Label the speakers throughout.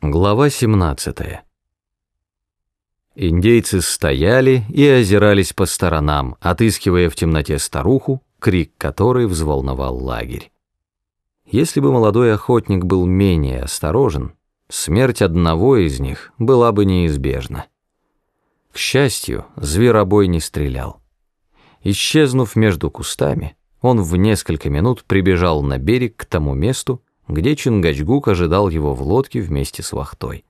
Speaker 1: Глава 17 Индейцы стояли и озирались по сторонам, отыскивая в темноте старуху, крик которой взволновал лагерь. Если бы молодой охотник был менее осторожен, смерть одного из них была бы неизбежна. К счастью, зверобой не стрелял. Исчезнув между кустами, он в несколько минут прибежал на берег к тому месту, где Чингачгук ожидал его в лодке вместе с вахтой.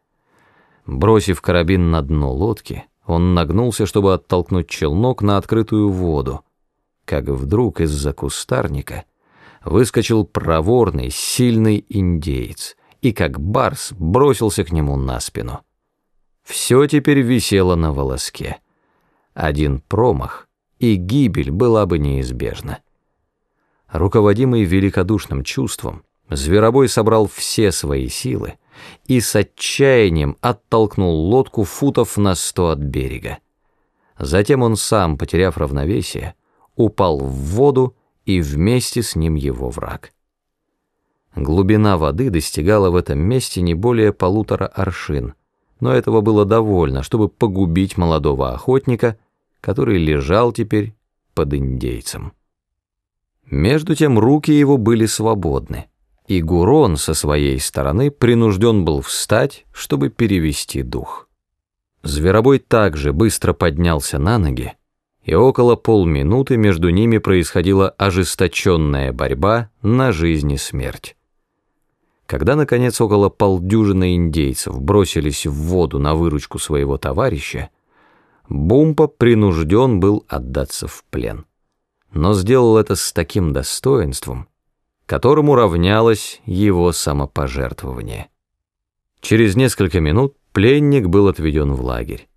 Speaker 1: Бросив карабин на дно лодки, он нагнулся, чтобы оттолкнуть челнок на открытую воду, как вдруг из-за кустарника выскочил проворный, сильный индеец и, как барс, бросился к нему на спину. Все теперь висело на волоске. Один промах, и гибель была бы неизбежна. Руководимый великодушным чувством, Зверобой собрал все свои силы и с отчаянием оттолкнул лодку футов на сто от берега. Затем он сам, потеряв равновесие, упал в воду и вместе с ним его враг. Глубина воды достигала в этом месте не более полутора аршин, но этого было довольно, чтобы погубить молодого охотника, который лежал теперь под индейцем. Между тем руки его были свободны и Гурон со своей стороны принужден был встать, чтобы перевести дух. Зверобой также быстро поднялся на ноги, и около полминуты между ними происходила ожесточенная борьба на жизнь и смерть. Когда, наконец, около полдюжины индейцев бросились в воду на выручку своего товарища, Бумпа принужден был отдаться в плен. Но сделал это с таким достоинством, которому равнялось его самопожертвование. Через несколько минут пленник был отведен в лагерь.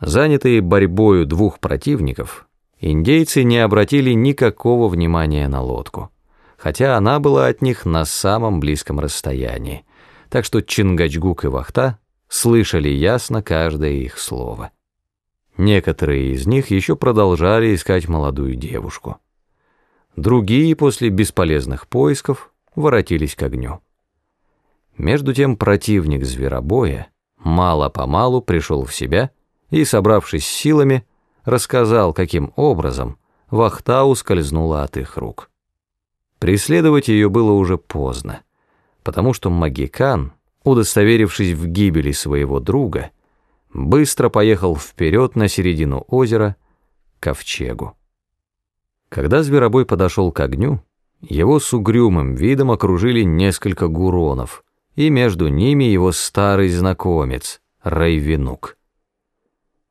Speaker 1: Занятые борьбою двух противников, индейцы не обратили никакого внимания на лодку, хотя она была от них на самом близком расстоянии, так что Чингачгук и Вахта слышали ясно каждое их слово. Некоторые из них еще продолжали искать молодую девушку. Другие после бесполезных поисков воротились к огню. Между тем противник зверобоя мало-помалу пришел в себя и, собравшись силами, рассказал, каким образом вахта ускользнула от их рук. Преследовать ее было уже поздно, потому что Магикан, удостоверившись в гибели своего друга, быстро поехал вперед на середину озера к ковчегу. Когда зверобой подошел к огню, его с угрюмым видом окружили несколько гуронов, и между ними его старый знакомец, Райвинук.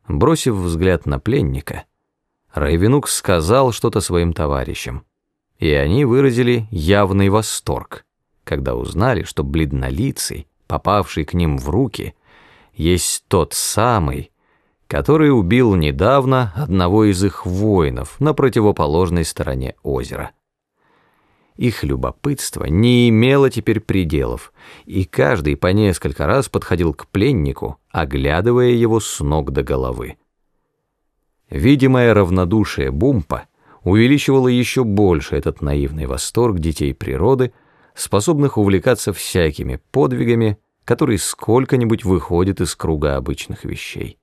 Speaker 1: Бросив взгляд на пленника, Райвинук сказал что-то своим товарищам, и они выразили явный восторг, когда узнали, что бледнолицый, попавший к ним в руки, есть тот самый, который убил недавно одного из их воинов на противоположной стороне озера. Их любопытство не имело теперь пределов, и каждый по несколько раз подходил к пленнику, оглядывая его с ног до головы. Видимое равнодушие Бумпа увеличивало еще больше этот наивный восторг детей природы, способных увлекаться всякими подвигами, которые сколько-нибудь выходят из круга обычных вещей.